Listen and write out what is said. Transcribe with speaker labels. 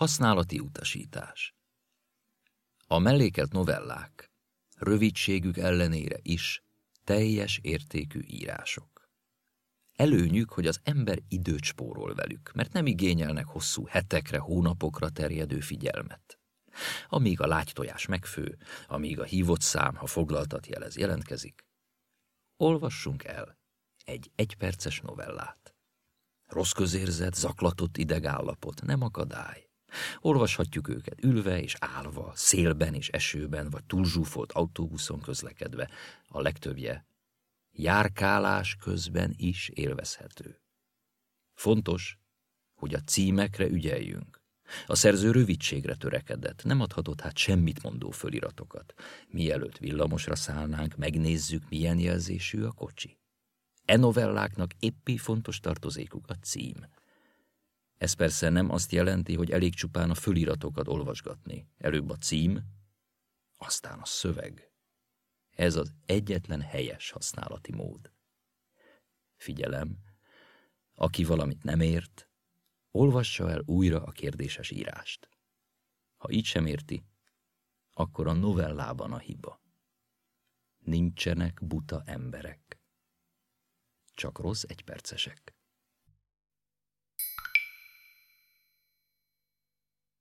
Speaker 1: Használati utasítás A mellékelt novellák rövidségük ellenére is teljes értékű írások. Előnyük, hogy az ember időt spórol velük, mert nem igényelnek hosszú hetekre, hónapokra terjedő figyelmet. Amíg a lágytojás megfő, amíg a hívott szám, ha foglaltat jelez, jelentkezik, olvassunk el egy egyperces novellát. Rossz közérzet, zaklatott idegállapot, nem akadály. Olvashatjuk őket ülve és állva, szélben és esőben, vagy túlzsúfolt autóbuszon közlekedve. A legtöbbje járkálás közben is élvezhető. Fontos, hogy a címekre ügyeljünk. A szerző rövidségre törekedett, nem adhatott hát semmit mondó föliratokat. Mielőtt villamosra szállnánk, megnézzük, milyen jelzésű a kocsi. E novelláknak éppi fontos tartozékuk a cím. Ez persze nem azt jelenti, hogy elég csupán a föliratokat olvasgatni. Előbb a cím, aztán a szöveg. Ez az egyetlen helyes használati mód. Figyelem, aki valamit nem ért, olvassa el újra a kérdéses írást. Ha így sem érti, akkor a novellában a hiba. Nincsenek buta emberek, csak rossz egypercesek.